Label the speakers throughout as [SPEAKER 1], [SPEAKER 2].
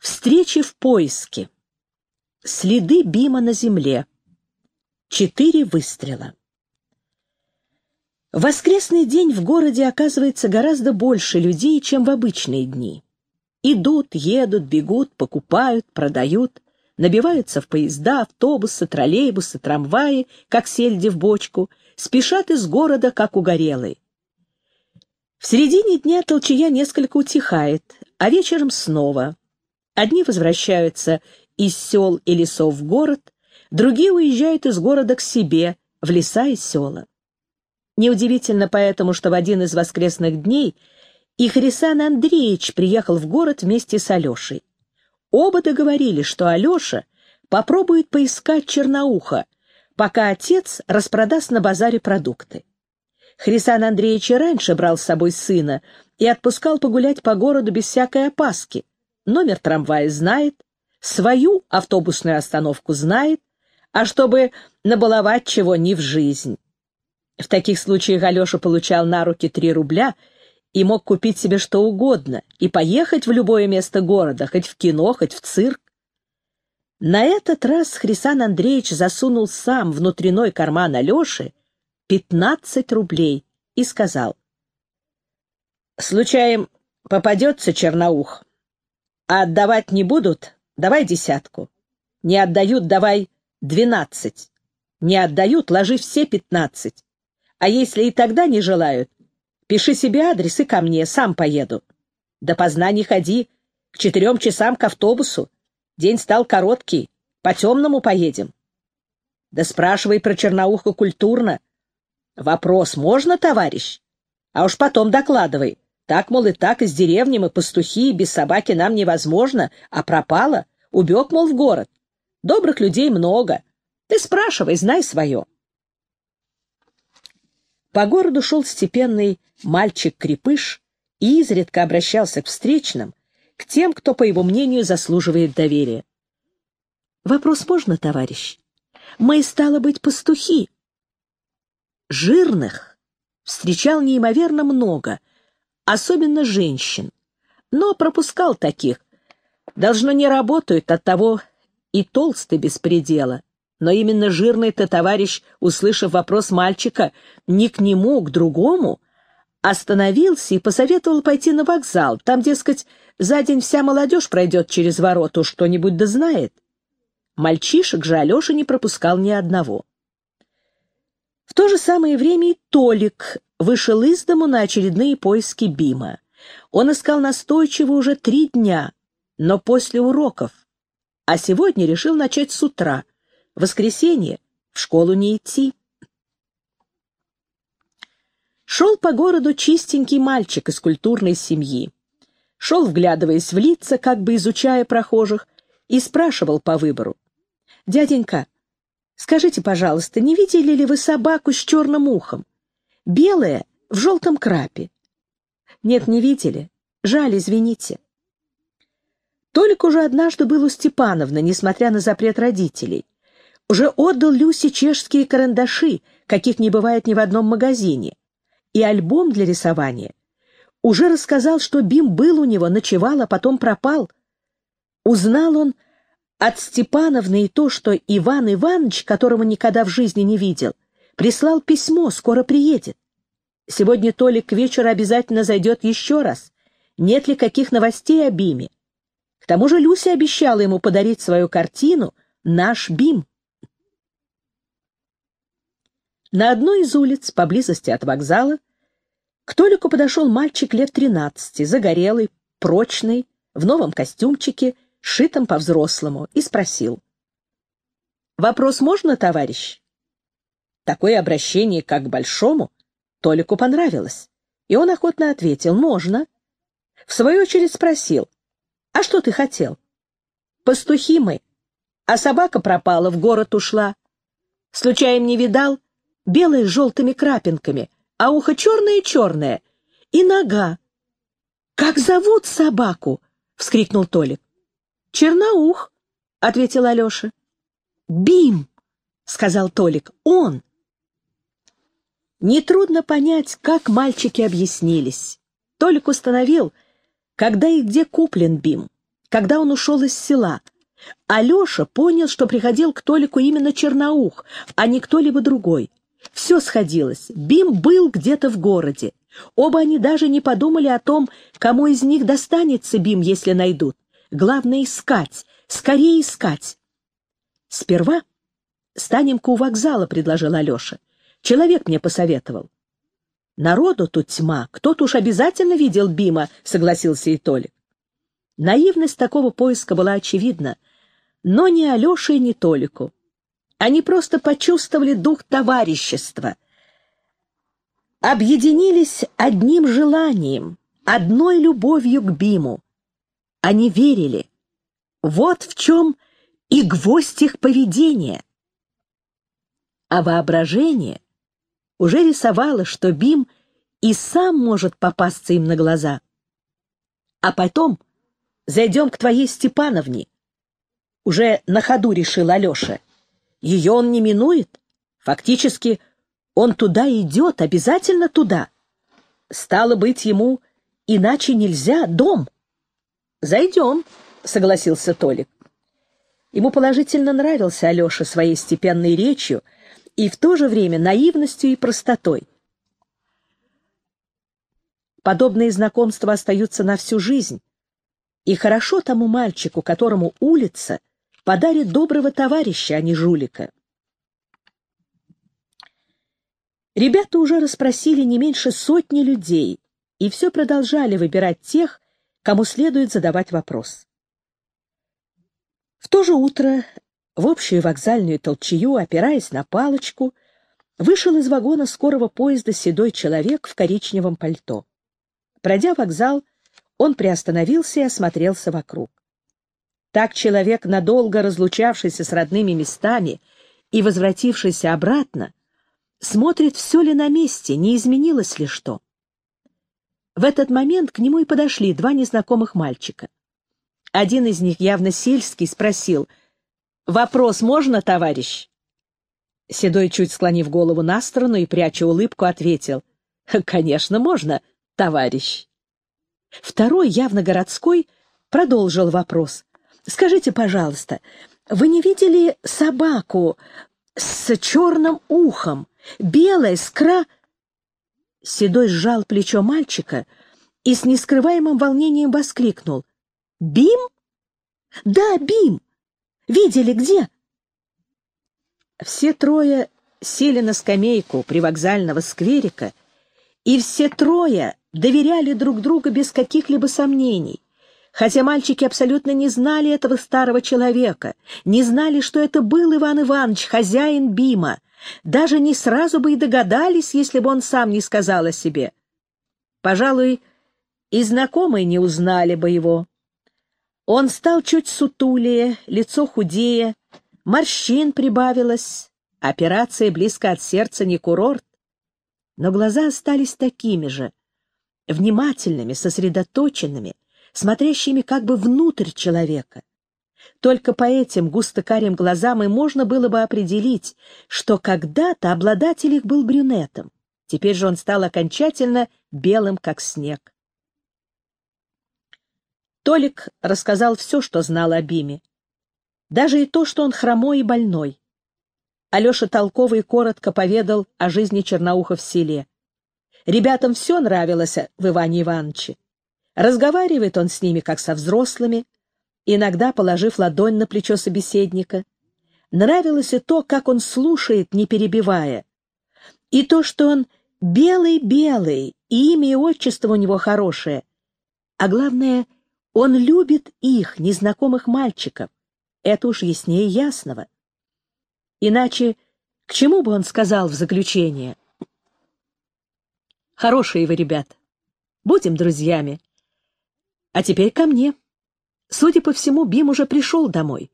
[SPEAKER 1] Встречи в поиске. Следы Бима на земле. Четыре выстрела. Воскресный день в городе оказывается гораздо больше людей, чем в обычные дни. Идут, едут, бегут, покупают, продают, набиваются в поезда, автобусы, троллейбусы, трамваи, как сельди в бочку, спешат из города, как угорелые. В середине дня толчая несколько утихает, а вечером снова. Одни возвращаются из сел и лесов в город, другие уезжают из города к себе, в леса и села. Неудивительно поэтому, что в один из воскресных дней и Хрисан Андреевич приехал в город вместе с Алешей. Оба договорились, что Алеша попробует поискать Черноуха, пока отец распродаст на базаре продукты. Хрисан Андреевич и раньше брал с собой сына и отпускал погулять по городу без всякой опаски, номер трамвая знает, свою автобусную остановку знает, а чтобы набаловать чего ни в жизнь. В таких случаях Алеша получал на руки три рубля и мог купить себе что угодно и поехать в любое место города, хоть в кино, хоть в цирк. На этот раз Хрисан Андреевич засунул сам внутренной карман Алеши пятнадцать рублей и сказал. «Случаем попадется черноух, а отдавать не будут, давай десятку. Не отдают, давай двенадцать. Не отдают, ложи все пятнадцать. А если и тогда не желают, пиши себе адрес и ко мне, сам поеду. До поздна не ходи, к четырем часам к автобусу. День стал короткий, по темному поедем. Да спрашивай про черноуху культурно. Вопрос можно, товарищ? А уж потом докладывай. Так, мол, и так, из деревни мы пастухи, без собаки нам невозможно, а пропала, убег, мол, в город. Добрых людей много. Ты спрашивай, знай свое. По городу шел степенный мальчик-крепыш и изредка обращался к встречным, к тем, кто, по его мнению, заслуживает доверия. «Вопрос можно, товарищ? Мы, стало быть, пастухи». Жирных встречал неимоверно много — особенно женщин, но пропускал таких. Должно не работают, от того и толстый без предела. Но именно жирный-то товарищ, услышав вопрос мальчика, не к нему, к другому, остановился и посоветовал пойти на вокзал. Там, дескать, за день вся молодежь пройдет через ворота, что-нибудь да знает. Мальчишек же Алеша не пропускал ни одного. В то же самое время и Толик вышел из дому на очередные поиски Бима. Он искал настойчиво уже три дня, но после уроков, а сегодня решил начать с утра. В воскресенье в школу не идти. Шел по городу чистенький мальчик из культурной семьи. Шел, вглядываясь в лица, как бы изучая прохожих, и спрашивал по выбору. «Дяденька, скажите, пожалуйста, не видели ли вы собаку с черным ухом? Белая в желтом крапе. Нет, не видели. Жаль, извините. Толик уже однажды был у Степановны, несмотря на запрет родителей. Уже отдал Люсе чешские карандаши, каких не бывает ни в одном магазине, и альбом для рисования. Уже рассказал, что Бим был у него, ночевал, а потом пропал. Узнал он от Степановны и то, что Иван Иванович, которого никогда в жизни не видел, Прислал письмо, скоро приедет. Сегодня Толик к вечеру обязательно зайдет еще раз. Нет ли каких новостей о Биме? К тому же Люся обещала ему подарить свою картину «Наш Бим». На одной из улиц, поблизости от вокзала, к Толику подошел мальчик лет тринадцати, загорелый, прочный, в новом костюмчике, шитом по-взрослому, и спросил. «Вопрос можно, товарищ?» Такое обращение, как к большому, Толику понравилось, и он охотно ответил «можно». В свою очередь спросил «А что ты хотел?» «Пастухи мы, а собака пропала, в город ушла. Случаем не видал? Белая с желтыми крапинками, а ухо черное-черное, и нога». «Как зовут собаку?» — вскрикнул Толик. «Черноух», — ответил Алеша. «Бим», — сказал Толик, — «он». Нетрудно понять, как мальчики объяснились. Толик установил, когда и где куплен Бим. когда он ушел из села. Алеша понял, что приходил к Толику именно Черноух, а не кто-либо другой. Все сходилось. Бим был где-то в городе. Оба они даже не подумали о том, кому из них достанется Бим, если найдут. Главное — искать, скорее искать. Сперва станем-ка у вокзала, — предложил Алеша. Человек мне посоветовал. Народу тут тьма, кто-то уж обязательно видел Бима, — согласился и Толик. Наивность такого поиска была очевидна, но ни Алёше, ни Толику. Они просто почувствовали дух товарищества, объединились одним желанием, одной любовью к Биму. Они верили. Вот в чем и гвоздь их поведения. А воображение уже рисовало, что Бим и сам может попасться им на глаза. А потом зайдем к твоей Степановне. Уже на ходу решил Алеша. Ее он не минует. Фактически, он туда идет, обязательно туда. Стало быть, ему иначе нельзя, дом. Зайдем, согласился Толик. Ему положительно нравился Алеша своей степенной речью и в то же время наивностью и простотой. Подобные знакомства остаются на всю жизнь, и хорошо тому мальчику, которому улица — подарит доброго товарища, а не жулика. Ребята уже расспросили не меньше сотни людей и все продолжали выбирать тех, кому следует задавать вопрос. В то же утро в общую вокзальную толчью, опираясь на палочку, вышел из вагона скорого поезда седой человек в коричневом пальто. Пройдя вокзал, он приостановился и осмотрелся вокруг. Так человек, надолго разлучавшийся с родными местами и возвратившийся обратно, смотрит, все ли на месте, не изменилось ли что. В этот момент к нему и подошли два незнакомых мальчика. Один из них, явно сельский, спросил, «Вопрос можно, товарищ?» Седой, чуть склонив голову на сторону и пряча улыбку, ответил, «Конечно, можно, товарищ». Второй, явно городской, продолжил вопрос, Скажите, пожалуйста, вы не видели собаку с черным ухом, белая, с кра...» Седой сжал плечо мальчика и с нескрываемым волнением воскликнул. «Бим? Да, Бим! Видели где?» Все трое сели на скамейку привокзального скверика, и все трое доверяли друг другу без каких-либо сомнений хотя мальчики абсолютно не знали этого старого человека, не знали, что это был Иван Иванович, хозяин Бима, даже не сразу бы и догадались, если бы он сам не сказал о себе. Пожалуй, и знакомые не узнали бы его. Он стал чуть сутулее, лицо худее, морщин прибавилось, операция близко от сердца не курорт, но глаза остались такими же, внимательными, сосредоточенными, смотрящими как бы внутрь человека. Только по этим густо-карим глазам и можно было бы определить, что когда-то обладатель их был брюнетом. Теперь же он стал окончательно белым, как снег. Толик рассказал все, что знал о Биме. Даже и то, что он хромой и больной. Алеша толковый коротко поведал о жизни Черноуха в селе. Ребятам все нравилось в Иване Ивановиче. Разговаривает он с ними, как со взрослыми, иногда положив ладонь на плечо собеседника. Нравилось и то, как он слушает, не перебивая, и то, что он белый-белый, и имя и отчество у него хорошее. А главное, он любит их, незнакомых мальчиков. Это уж яснее ясного. Иначе к чему бы он сказал в заключение? Хорошие вы ребята. Будем друзьями. А теперь ко мне. Судя по всему, Бим уже пришел домой.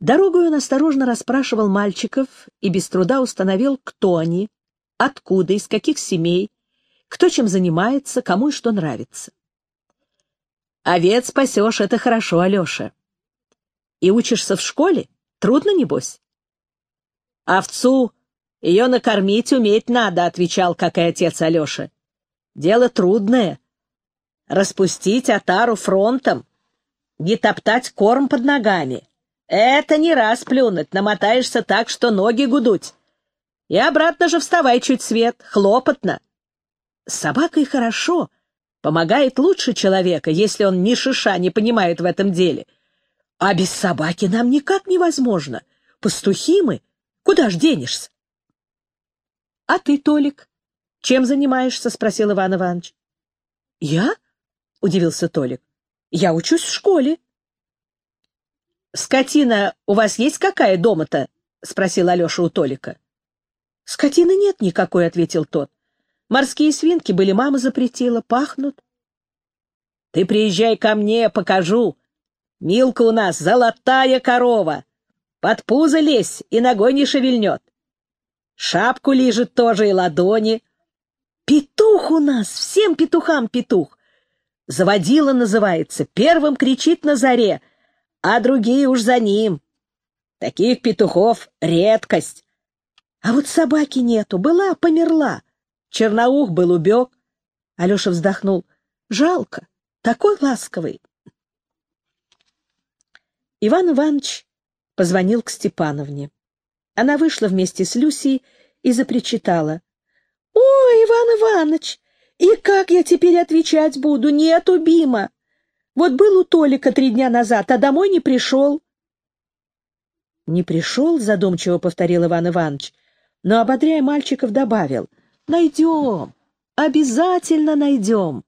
[SPEAKER 1] Дорогой он осторожно расспрашивал мальчиков и без труда установил, кто они, откуда, из каких семей, кто чем занимается, кому и что нравится. «Овец пасешь — это хорошо, Алеша. И учишься в школе? Трудно, небось?» «Овцу ее накормить уметь надо», — отвечал, как и отец Алеша. «Дело трудное, распустить отару фронтом. не топтать корм под ногами. Это не раз плюнуть, намотаешься так, что ноги гудуть. И обратно же вставай чуть свет, хлопотно. С собакой хорошо, помогает лучше человека, если он ни шиша не понимает в этом деле. А без собаки нам никак невозможно. Пастухи мы, куда ж денешься? — А ты, Толик, чем занимаешься? — спросил Иван Иванович. — Я? — удивился Толик. — Я учусь в школе. — Скотина у вас есть какая дома-то? — спросил Алеша у Толика. — Скотины нет никакой, — ответил тот. Морские свинки были, мама запретила, пахнут. — Ты приезжай ко мне, покажу. Милка у нас золотая корова. Под пузо лезь и ногой не шевельнет. Шапку лижет тоже и ладони. Петух у нас, всем петухам петух. Заводила называется, первым кричит на заре, а другие уж за ним. Таких петухов — редкость. А вот собаки нету, была, померла. Черноух был убег. Алеша вздохнул. Жалко, такой ласковый. Иван Иванович позвонил к Степановне. Она вышла вместе с Люсей и запричитала. — Ой, Иван Иванович, и как я теперь отвечать буду? Нету Бима. Вот был у Толика три дня назад, а домой не пришел. — Не пришел, — задумчиво повторил Иван Иванович, но, ободряя мальчиков, добавил. — Найдем, обязательно найдем.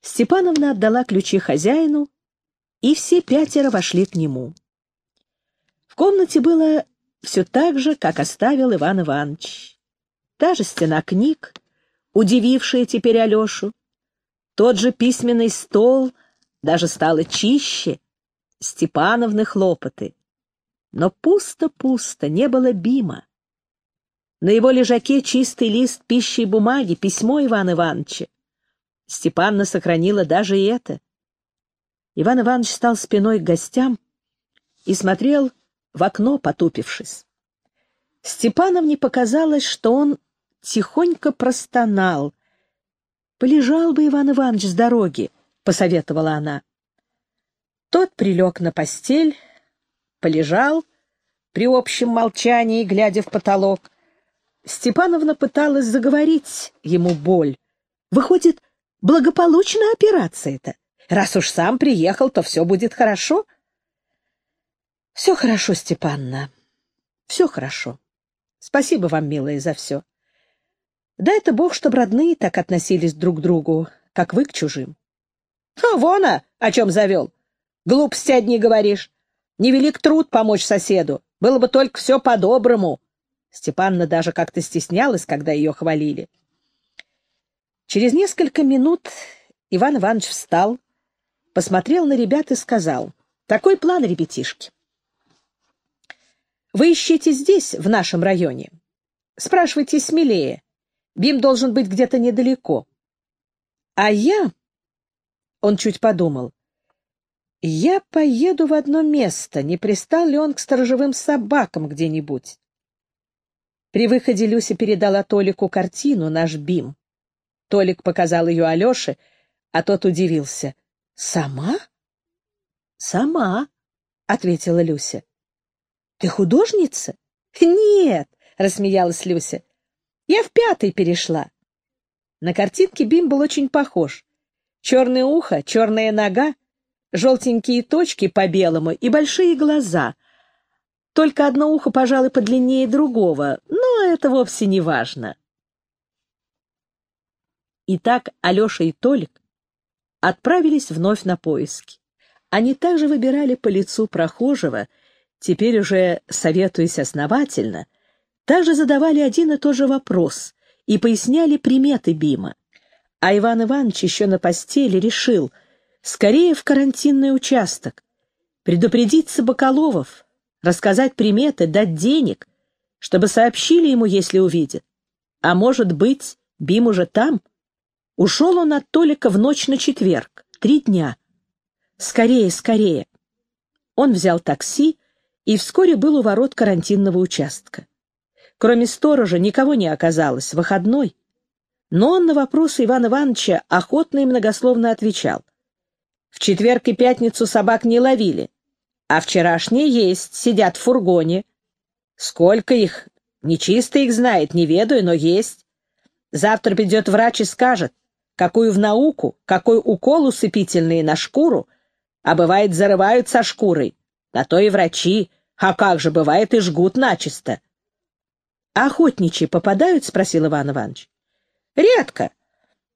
[SPEAKER 1] Степановна отдала ключи хозяину, и все пятеро вошли к нему. В комнате было все так же, как оставил Иван Иванович. Та же стена книг, удивившая теперь Алешу, тот же письменный стол, даже стало чище, Степановны хлопоты. Но пусто-пусто, не было Бима. На его лежаке чистый лист пищи и бумаги, письмо Ивана Ивановича. Степанна сохранила даже и это. Иван Иванович стал спиной к гостям и смотрел в окно, потупившись. Степановне показалось, что он тихонько простонал. «Полежал бы Иван Иванович с дороги», — посоветовала она. Тот прилег на постель, полежал при общем молчании, глядя в потолок. Степановна пыталась заговорить ему боль. Выходит, благополучная операция-то. Раз уж сам приехал, то все будет хорошо. Все хорошо, Степанна. Все хорошо. Спасибо вам, милая, за все. Да это Бог, чтоб родные так относились друг к другу, как вы к чужим. А вон, а, о чем завел. Глупости одни говоришь. Невелик труд помочь соседу. Было бы только все по-доброму. Степанна даже как-то стеснялась, когда ее хвалили. Через несколько минут Иван Иванович встал, посмотрел на ребят и сказал, «Такой план, ребятишки. Вы ищите здесь, в нашем районе. Спрашивайте смелее. Бим должен быть где-то недалеко. А я...» Он чуть подумал. «Я поеду в одно место. Не пристал ли он к сторожевым собакам где-нибудь?» При выходе Люся передала Толику картину «Наш Бим». Толик показал ее Алёше, а тот удивился. «Сама?» «Сама», — ответила Люся. «Ты художница?» «Нет», — рассмеялась Люся. «Я в пятый перешла». На картинке Бим был очень похож. Черное ухо, черная нога, желтенькие точки по белому и большие глаза. Только одно ухо, пожалуй, подлиннее другого, но это вовсе не важно. Итак, Алеша и Толик отправились вновь на поиски. Они также выбирали по лицу прохожего, теперь уже советуясь основательно, также задавали один и тот же вопрос и поясняли приметы Бима. А Иван Иванович еще на постели решил скорее в карантинный участок, предупредить Собаколовов, рассказать приметы, дать денег, чтобы сообщили ему, если увидят. А может быть, Бим уже там — Ушел он от Толика в ночь на четверг. Три дня. Скорее, скорее. Он взял такси и вскоре был у ворот карантинного участка. Кроме сторожа никого не оказалось, выходной. Но он на вопросы Ивана Ивановича охотно и многословно отвечал. В четверг и пятницу собак не ловили, а вчерашние есть, сидят в фургоне. Сколько их? Нечисто их знает, не ведаю, но есть. Завтра придет врач и скажет, какую в науку, какой укол усыпительный на шкуру, а бывает зарывают со шкурой. На то и врачи, а как же бывает и жгут начисто. — А охотничьи попадают? — спросил Иван Иванович. — Редко.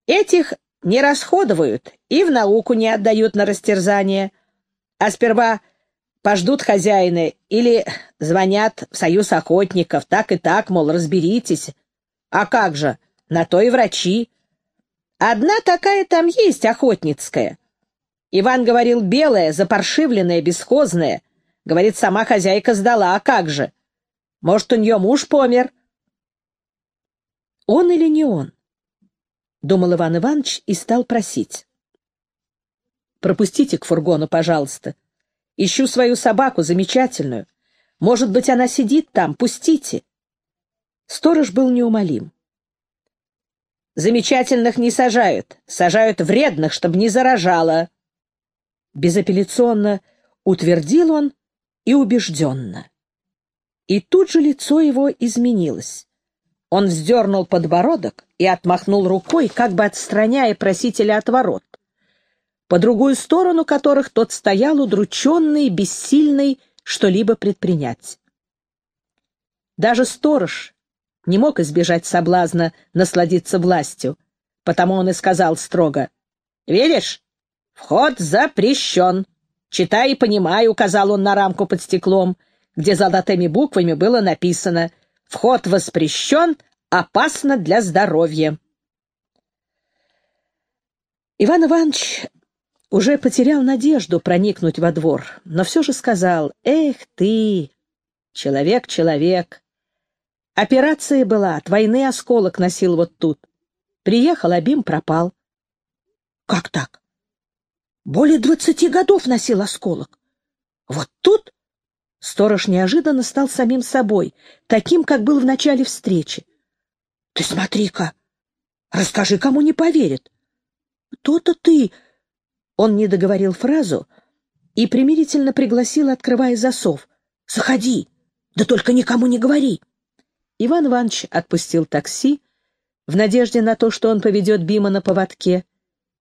[SPEAKER 1] Этих не расходуют и в науку не отдают на растерзание, а сперва пождут хозяина или звонят в союз охотников, так и так, мол, разберитесь. А как же, на то и врачи. Одна такая там есть, охотницкая. Иван говорил, белая, запаршивленная, бесхозная. Говорит, сама хозяйка сдала, а как же? Может, у нее муж помер? Он или не он? Думал Иван Иванович и стал просить. Пропустите к фургону, пожалуйста. Ищу свою собаку, замечательную. Может быть, она сидит там, пустите. Сторож был неумолим. Замечательных не сажают, сажают вредных, чтобы не заражало. Безапелляционно утвердил он и убежденно. И тут же лицо его изменилось. Он вздернул подбородок и отмахнул рукой, как бы отстраняя просителя от ворот, по другую сторону которых тот стоял удрученный, бессильный что-либо предпринять. Даже сторож не мог избежать соблазна насладиться властью, потому он и сказал строго, «Видишь, вход запрещен. Читай и понимай», — указал он на рамку под стеклом, где золотыми буквами было написано «Вход воспрещен, опасно для здоровья». Иван Иванович уже потерял надежду проникнуть во двор, но все же сказал «Эх ты, человек-человек!» Операция была, от войны осколок носил вот тут. Приехал, а Бим пропал. Как так? Более двадцати годов носил осколок. Вот тут Сторож неожиданно стал самим собой, таким, как был в начале встречи. — Ты смотри-ка! Расскажи, кому не поверит. — То-то ты... Он не договорил фразу и примирительно пригласил, открывая засов. — Заходи! Да только никому не говори! Иван Иванович отпустил такси в надежде на то, что он поведет Бима на поводке,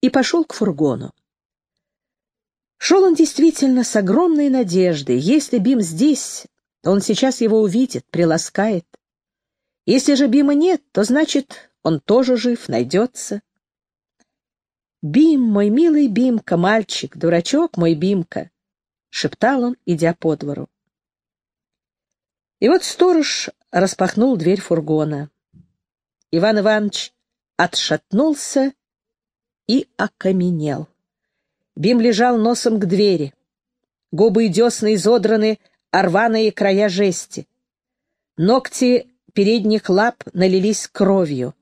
[SPEAKER 1] и пошел к фургону. Шел он действительно с огромной надеждой. Если Бим здесь, то он сейчас его увидит, приласкает. Если же Бима нет, то значит, он тоже жив, найдется. «Бим, мой милый Бимка, мальчик, дурачок мой Бимка!» — шептал он, идя по двору. И вот сторож распахнул дверь фургона. Иван Иванович отшатнулся и окаменел. Бим лежал носом к двери. Губы и десны изодраны, орваные края жести. Ногти передних лап налились кровью.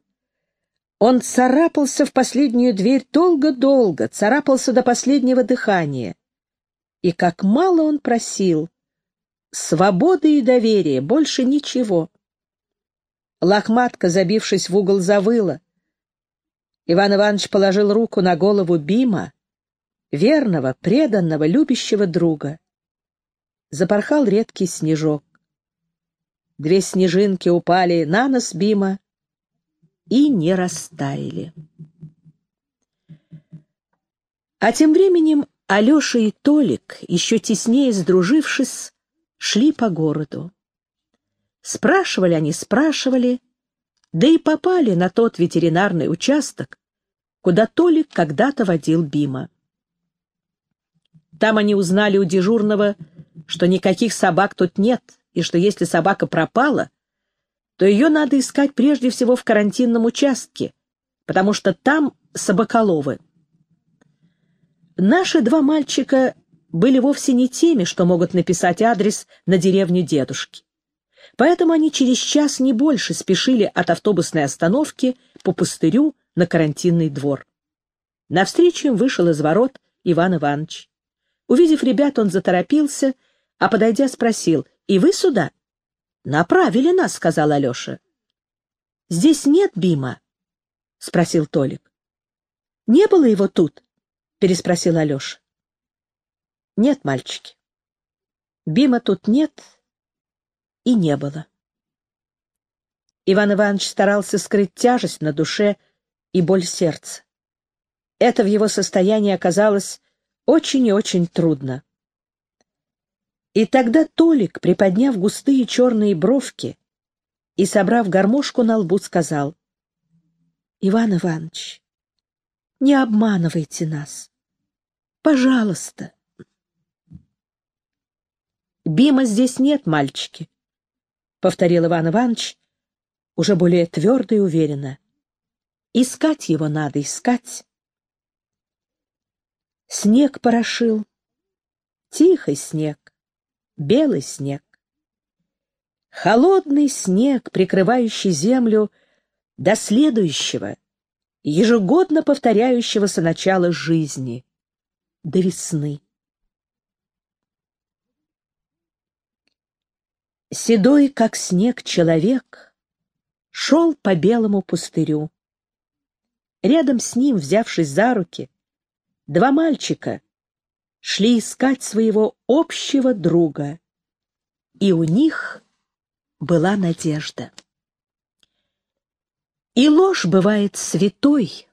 [SPEAKER 1] Он царапался в последнюю дверь долго-долго, царапался до последнего дыхания. И как мало он просил. Свободы и доверия, больше ничего. Лохматка, забившись в угол, завыла. Иван Иванович положил руку на голову Бима верного, преданного, любящего друга. Запорхал редкий снежок. Две снежинки упали на нос Бима и не растаяли. А тем временем Алеша и Толик, еще теснее сдружившись, шли по городу. Спрашивали они, спрашивали, да и попали на тот ветеринарный участок, куда Толик когда-то водил Бима. Там они узнали у дежурного, что никаких собак тут нет, и что если собака пропала, то ее надо искать прежде всего в карантинном участке, потому что там собаколовы. Наши два мальчика были вовсе не теми, что могут написать адрес на деревню дедушки. Поэтому они через час не больше спешили от автобусной остановки по пустырю на карантинный двор. Навстречу им вышел из ворот Иван Иванович. Увидев ребят, он заторопился, а, подойдя, спросил, «И вы сюда?» «Направили нас», — сказал Алеша. «Здесь нет Бима?» — спросил Толик. «Не было его тут?» — переспросил Алеша. Нет, мальчики. Бима тут нет и не было. Иван Иванович старался скрыть тяжесть на душе и боль сердца. Это в его состоянии оказалось очень и очень трудно. И тогда Толик, приподняв густые черные бровки и собрав гармошку на лбу, сказал, «Иван Иванович, не обманывайте нас. Пожалуйста». «Бима здесь нет, мальчики», — повторил Иван Иванович, уже более твердо и уверенно. «Искать его надо, искать». Снег порошил, тихий снег, белый снег. Холодный снег, прикрывающий землю до следующего, ежегодно повторяющегося начала жизни, до весны. Седой, как снег, человек шел по белому пустырю. Рядом с ним, взявшись за руки, два мальчика шли искать своего общего друга, и у них была надежда. И ложь бывает святой,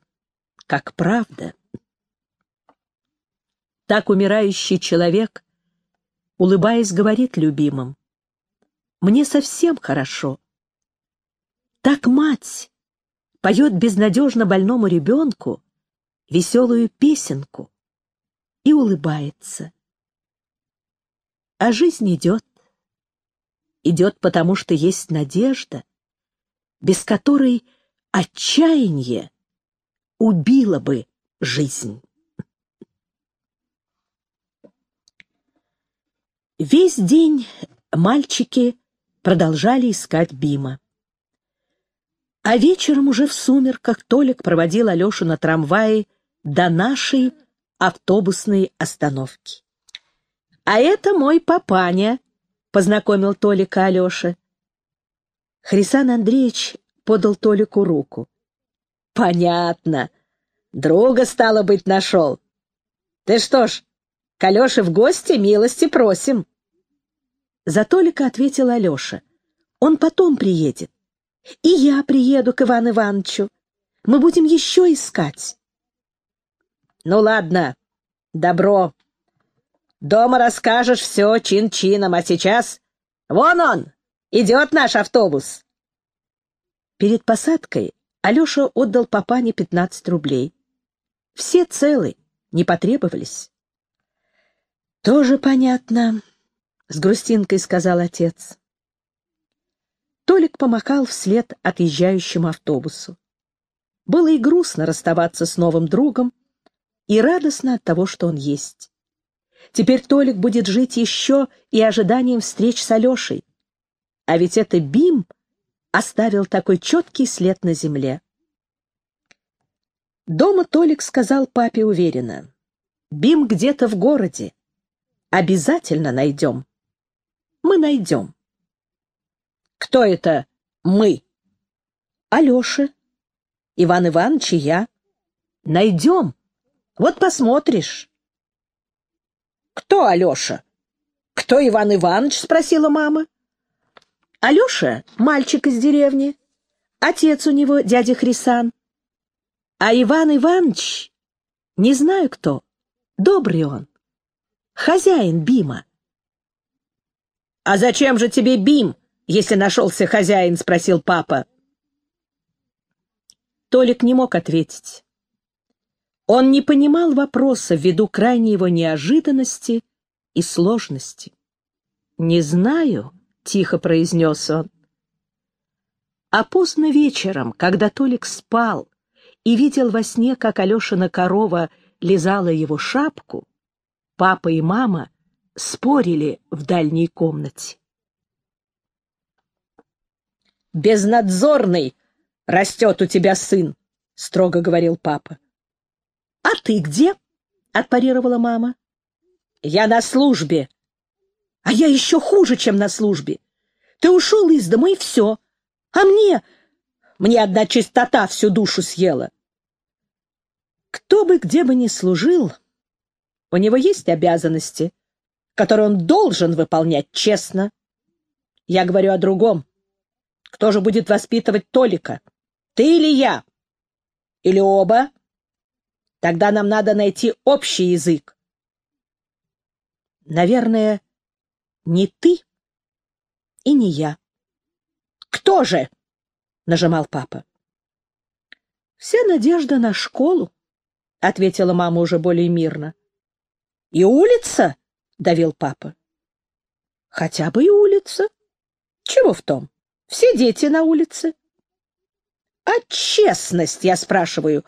[SPEAKER 1] как правда. Так умирающий человек, улыбаясь, говорит любимым, «Мне совсем хорошо». Так мать поет безнадежно больному ребенку, веселую песенку и улыбается. А жизнь идет. Идет потому, что есть надежда, без которой отчаяние убило бы жизнь. Весь день мальчики продолжали искать Бима. А вечером уже в сумерках Толик проводил Алешу на трамвае до нашей автобусной остановки. «А это мой папаня», — познакомил Толика Алеша. Хрисан Андреевич подал Толику руку. «Понятно. Друга, стало быть, нашел. Ты что ж, к Алёше в гости милости просим». За Толика ответил Алеша. «Он потом приедет. И я приеду к Ивану Ивановичу. Мы будем еще искать». Ну ладно, добро. Дома расскажешь все чин-чином, а сейчас... Вон он! Идет наш автобус!» Перед посадкой Алеша отдал папане пятнадцать рублей. Все целы, не потребовались. «Тоже понятно», — с грустинкой сказал отец. Толик помахал вслед отъезжающему автобусу. Было и грустно расставаться с новым другом, и радостно от того, что он есть. Теперь Толик будет жить еще и ожиданием встреч с Алешей. А ведь это Бим оставил такой четкий след на земле. Дома Толик сказал папе уверенно. «Бим где-то в городе. Обязательно найдем. Мы найдем». «Кто это мы?» «Алеша, Иван Иванович и я. Найдем». Вот посмотришь. Кто Алеша? Кто Иван Иванович? Спросила мама. Алеша — мальчик из деревни. Отец у него дядя Хрисан. А Иван Иванович, не знаю кто, добрый он. Хозяин Бима. «А зачем же тебе Бим, если нашелся хозяин?» — спросил папа. Толик не мог ответить. Он не понимал вопроса ввиду крайней его неожиданности и сложности. «Не знаю», — тихо произнес он. А поздно вечером, когда Толик спал и видел во сне, как Алешина корова лизала его шапку, папа и мама спорили в дальней комнате. «Безнадзорный растет у тебя сын», — строго говорил папа. «А ты где?» — отпарировала мама. «Я на службе». «А я еще хуже, чем на службе. Ты ушел из дома, и все. А мне... Мне одна чистота всю душу съела». Кто бы где бы ни служил, У него есть обязанности, которые он должен выполнять честно. Я говорю о другом. Кто же будет воспитывать Толика? Ты или я? Или оба? Тогда нам надо найти общий язык. Наверное, не ты и не я. Кто же? нажимал папа. Вся надежда на школу, ответила мама уже более мирно. И улица, давил папа. Хотя бы и улица. Чего в том? Все дети на улице. А честность, я спрашиваю,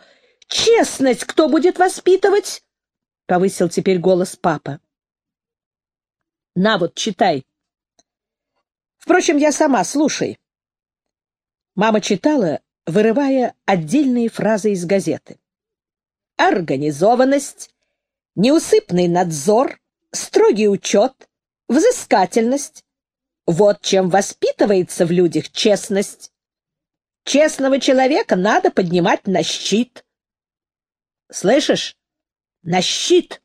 [SPEAKER 1] честность кто будет воспитывать? Повысил теперь голос папа. На вот, читай. Впрочем, я сама, слушай. Мама читала, вырывая отдельные фразы из газеты. Организованность, неусыпный надзор, строгий учет, взыскательность. Вот чем воспитывается в людях честность. Честного человека надо поднимать на щит. Слышишь? На щит!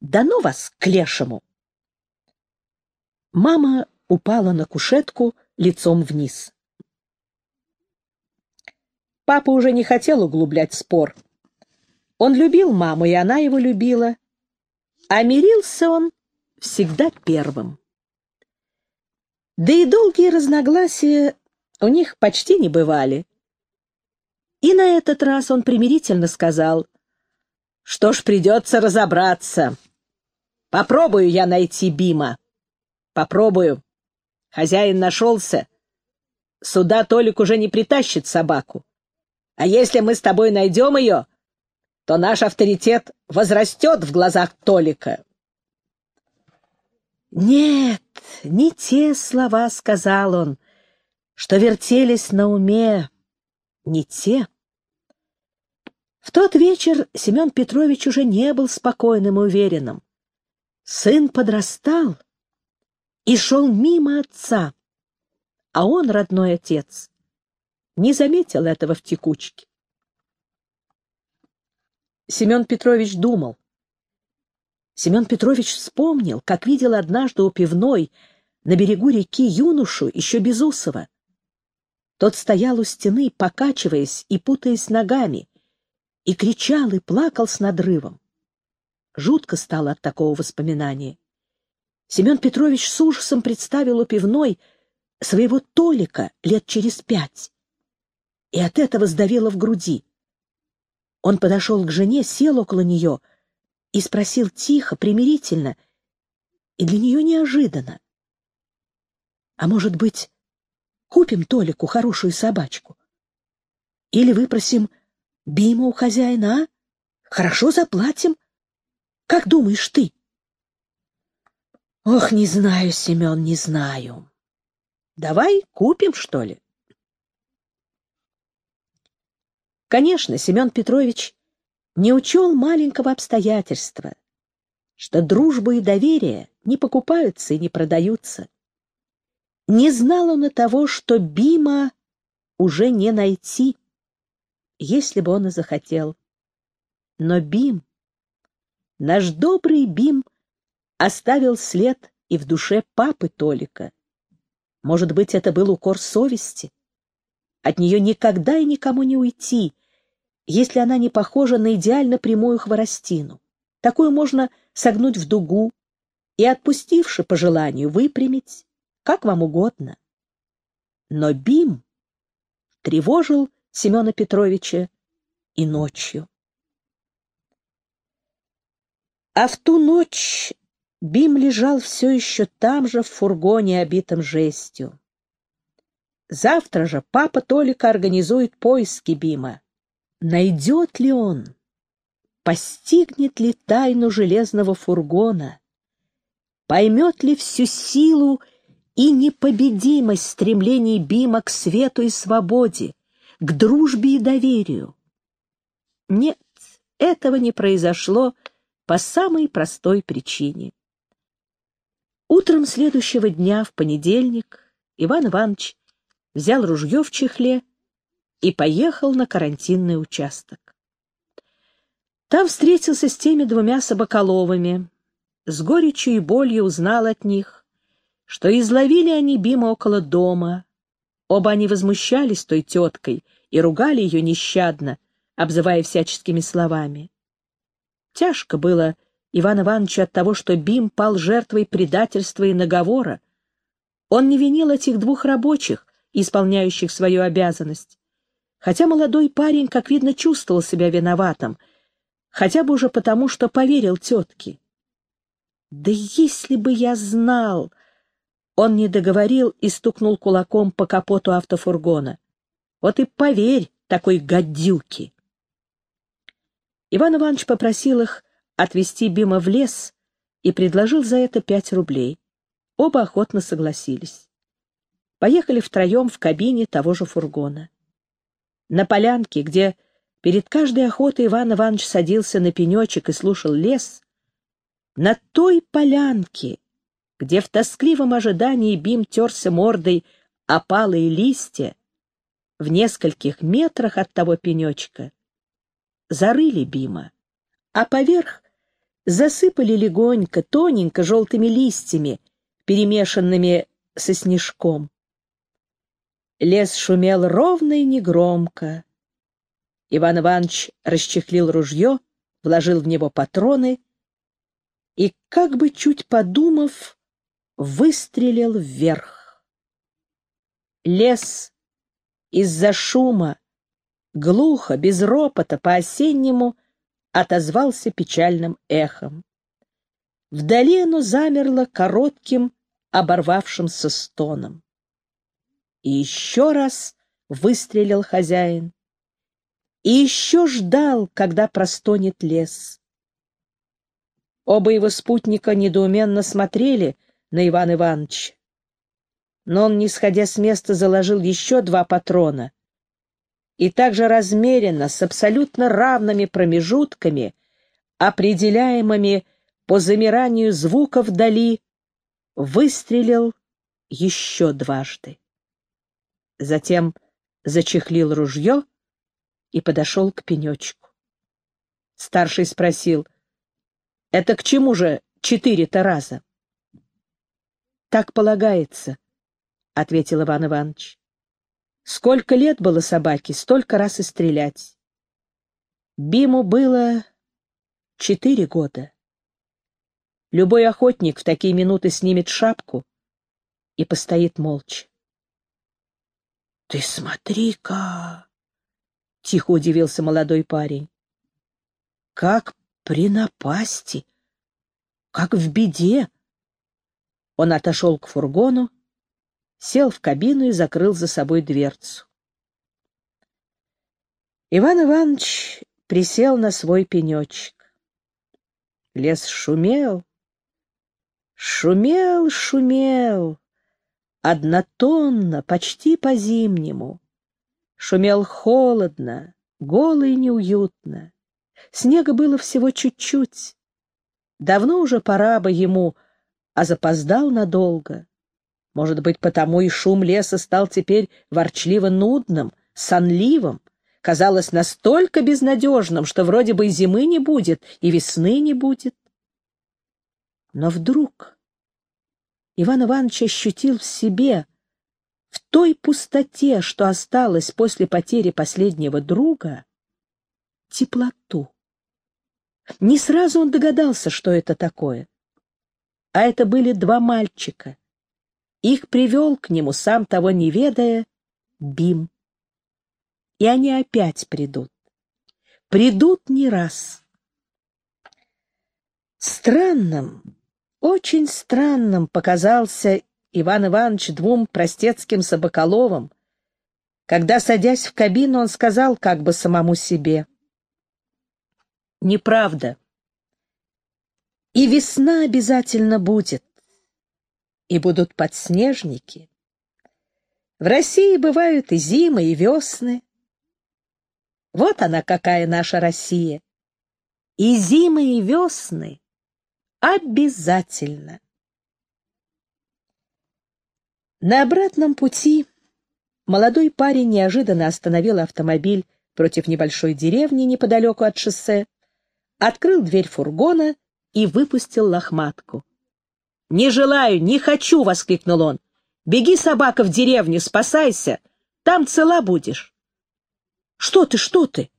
[SPEAKER 1] Да ну вас к лешему! Мама упала на кушетку лицом вниз. Папа уже не хотел углублять спор. Он любил маму, и она его любила. А мирился он всегда первым. Да и долгие разногласия у них почти не бывали. И на этот раз он примирительно сказал, что ж, придется разобраться. Попробую я найти Бима. Попробую. Хозяин нашелся. Сюда Толик уже не притащит собаку. А если мы с тобой найдем ее, то наш авторитет возрастет в глазах Толика. Нет, не те слова, — сказал он, — что вертелись на уме, не те. В тот вечер Семен Петрович уже не был спокойным и уверенным. Сын подрастал и шел мимо отца, а он, родной отец, не заметил этого в текучке. Семен Петрович думал. Семен Петрович вспомнил, как видел однажды у пивной на берегу реки юношу, еще безусого. Тот стоял у стены, покачиваясь и путаясь ногами, и кричал и плакал с надрывом. Жутко стало от такого воспоминания. Семен Петрович с ужасом представил у пивной своего Толика лет через пять и от этого сдавило в груди. Он подошел к жене, сел около нее и спросил тихо, примирительно, и для нее неожиданно. «А может быть, купим Толику хорошую собачку? Или выпросим Бима у хозяина, а? Хорошо заплатим. Как думаешь ты?» «Ох, не знаю, Семен, не знаю. Давай купим, что ли?» Конечно, Семен Петрович не учел маленького обстоятельства, что дружба и доверие не покупаются и не продаются. Не знал он и того, что Бима уже не найти, если бы он и захотел. Но Бим, наш добрый Бим, оставил след и в душе папы Толика. Может быть, это был укор совести? От нее никогда и никому не уйти, если она не похожа на идеально прямую хворостину. Такую можно согнуть в дугу и, отпустивши по желанию, выпрямить, как вам угодно. Но Бим тревожил Семена Петровича и ночью. А в ту ночь Бим лежал все еще там же, в фургоне, обитом жестью. Завтра же папа Толика организует поиски Бима. Найдет ли он? Постигнет ли тайну железного фургона? Поймет ли всю силу и непобедимость стремлений Бима к свету и свободе, к дружбе и доверию? Нет, этого не произошло по самой простой причине. Утром следующего дня, в понедельник, Иван Иванович взял ружье в чехле и поехал на карантинный участок. Там встретился с теми двумя собаколовыми. С горечью и болью узнал от них, что изловили они Бима около дома. Оба они возмущались той теткой и ругали ее нещадно, обзывая всяческими словами. Тяжко было Иван Ивановичу от того, что Бим пал жертвой предательства и наговора. Он не винил этих двух рабочих, исполняющих свою обязанность. Хотя молодой парень, как видно, чувствовал себя виноватым, хотя бы уже потому, что поверил тетке. «Да если бы я знал!» Он не договорил и стукнул кулаком по капоту автофургона. «Вот и поверь такой гадюке!» Иван Иванович попросил их отвезти Бима в лес и предложил за это пять рублей. Оба охотно согласились. Поехали втроем в кабине того же фургона. На полянке, где перед каждой охотой Иван Иванович садился на пенечек и слушал лес, на той полянке, где в тоскливом ожидании Бим терся мордой опалые листья, в нескольких метрах от того пенечка, зарыли Бима, а поверх засыпали легонько, тоненько желтыми листьями, перемешанными со снежком. Лес шумел ровно и негромко. Иван Иванович расчехлил ружье, вложил в него патроны и, как бы чуть подумав, выстрелил вверх. Лес из-за шума, глухо, без ропота, по-осеннему отозвался печальным эхом. Вдали оно замерло коротким, оборвавшимся стоном. И еще раз выстрелил хозяин. И еще ждал, когда простонет лес. Оба его спутника недоуменно смотрели на Ивана Ивановича. Но он, не сходя с места, заложил еще два патрона. И также размеренно, с абсолютно равными промежутками, определяемыми по замиранию звука вдали, выстрелил еще дважды. Затем зачехлил ружье и подошел к пенечку. Старший спросил — это к чему же четыре-то раза? Так полагается, — ответил Иван Иванович. Сколько лет было собаке, столько раз и стрелять. Биму было четыре года. Любой охотник в такие минуты снимет шапку и постоит молча. — Ты смотри-ка! — тихо удивился молодой парень. — Как при напасти, как в беде. Он отошел к фургону, сел в кабину и закрыл за собой дверцу. Иван Иванович присел на свой пенечек. Лес шумел, шумел, шумел, однотонно, почти по-зимнему. Шумел холодно, голо и неуютно. Снега было всего чуть-чуть. Давно уже пора бы ему, а запоздал надолго. Может быть, потому и шум леса стал теперь ворчливо нудным, сонливым, казалось настолько безнадежным, что вроде бы и зимы не будет, и весны не будет. Но вдруг Иван Иванович ощутил в себе, в той пустоте, что осталось после потери последнего друга, теплоту. Не сразу он догадался, что это такое. А это были два мальчика. Их привел к нему, сам того не ведая, Бим. И они опять придут. Придут не раз. Странным, очень странным показался Иван Иванович двум простецким собаколовым, когда, садясь в кабину, он сказал как бы самому себе — неправда. И весна обязательно будет, и будут подснежники. В России бывают и зимы, и весны. Вот она какая наша Россия. И зимы, и весны обязательно. На обратном пути молодой парень неожиданно остановил автомобиль против небольшой деревни неподалеку от шоссе, открыл дверь фургона и выпустил лохматку. «Не желаю, не хочу!» — воскликнул он. «Беги, собака, в деревню, спасайся! Там цела будешь!» «Что ты, что ты?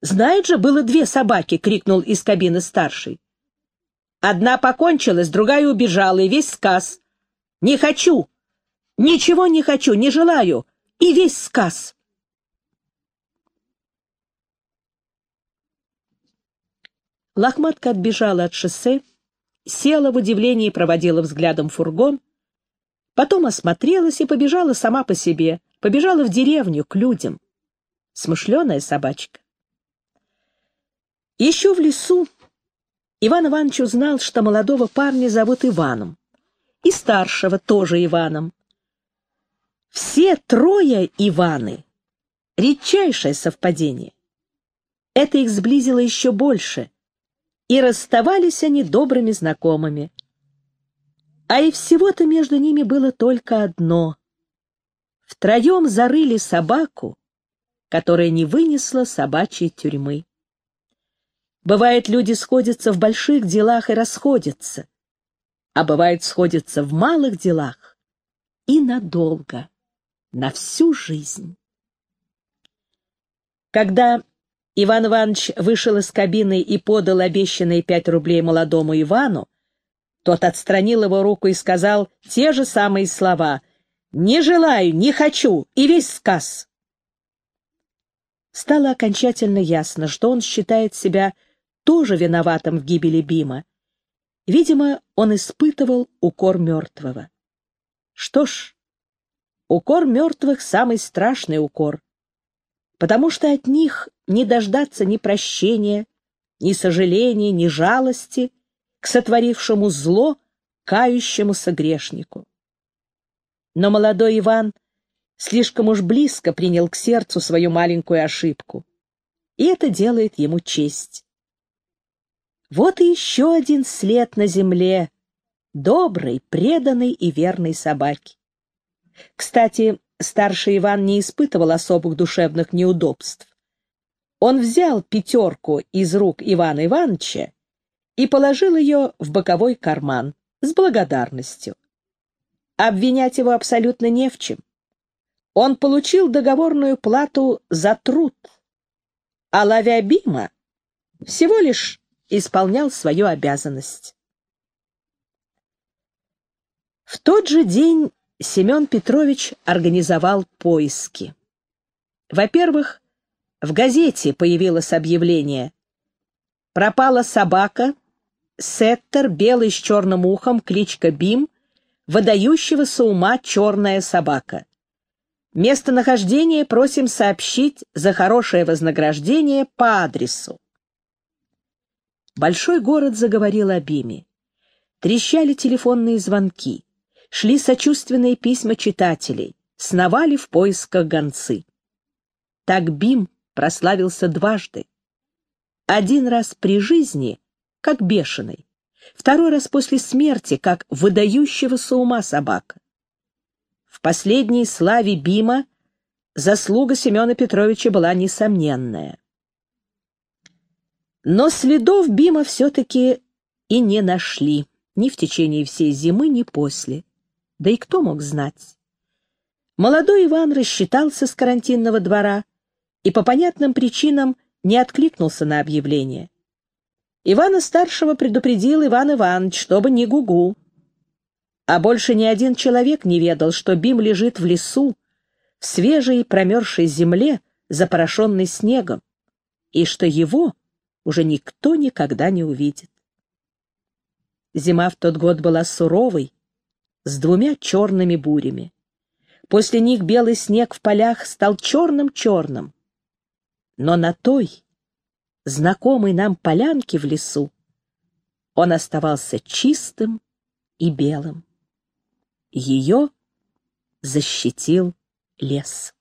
[SPEAKER 1] Знает же, было две собаки!» — крикнул из кабины старший. «Одна покончилась, другая убежала, и весь сказ. Не хочу! Ничего не хочу, не желаю, и весь сказ!» Лохматка отбежала от шоссе, села в удивлении и проводила взглядом фургон, потом осмотрелась и побежала сама по себе, побежала в деревню, к людям. Смышленая собачка. Еще в лесу Иван Иванович узнал, что молодого парня зовут Иваном, и старшего тоже Иваном. Все трое Иваны — редчайшее совпадение. Это их сблизило еще больше — и расставались они добрыми знакомыми. А и всего-то между ними было только одно. Втроем зарыли собаку, которая не вынесла собачьей тюрьмы. Бывает, люди сходятся в больших делах и расходятся, а бывает, сходятся в малых делах и надолго, на всю жизнь. Когда Иван Иванович вышел из кабины и подал обещанные пять рублей молодому Ивану. Тот отстранил его руку и сказал те же самые слова «Не желаю, не хочу» и весь сказ. Стало окончательно ясно, что он считает себя тоже виноватым в гибели Бима. Видимо, он испытывал укор мертвого. Что ж, укор мертвых — самый страшный укор потому что от них не дождаться ни прощения, ни сожаления, ни жалости к сотворившему зло, кающемуся грешнику. Но молодой Иван слишком уж близко принял к сердцу свою маленькую ошибку, и это делает ему честь. Вот и еще один след на земле доброй, преданной и верной собаки. Кстати, старший Иван не испытывал особых душевных неудобств. Он взял пятерку из рук Ивана Ивановича и положил ее в боковой карман с благодарностью. Обвинять его абсолютно не в чем. Он получил договорную плату за труд, а ловя Бима всего лишь исполнял свою обязанность. В тот же день Семен Петрович организовал поиски. Во-первых, в газете появилось объявление «Пропала собака, сеттер, белый с черным ухом, кличка Бим, выдающегося ума черная собака. Местонахождение просим сообщить за хорошее вознаграждение по адресу». Большой город заговорил о Биме. Трещали телефонные звонки шли сочувственные письма читателей, сновали в поисках гонцы. Так Бим прославился дважды. Один раз при жизни, как бешеный, второй раз после смерти, как выдающегося ума собака. В последней славе Бима заслуга Семена Петровича была несомненная. Но следов Бима все-таки и не нашли ни в течение всей зимы, ни после. Да и кто мог знать? Молодой Иван рассчитался с карантинного двора и по понятным причинам не откликнулся на объявление. Ивана-старшего предупредил Иван Иванович, чтобы не гугу. А больше ни один человек не ведал, что Бим лежит в лесу, в свежей промерзшей земле, запорошенной снегом, и что его уже никто никогда не увидит. Зима в тот год была суровой, с двумя черными бурями. После них белый снег в полях стал черным-черным. Но на той, знакомой нам полянке в лесу, он оставался чистым и белым. Ее защитил лес.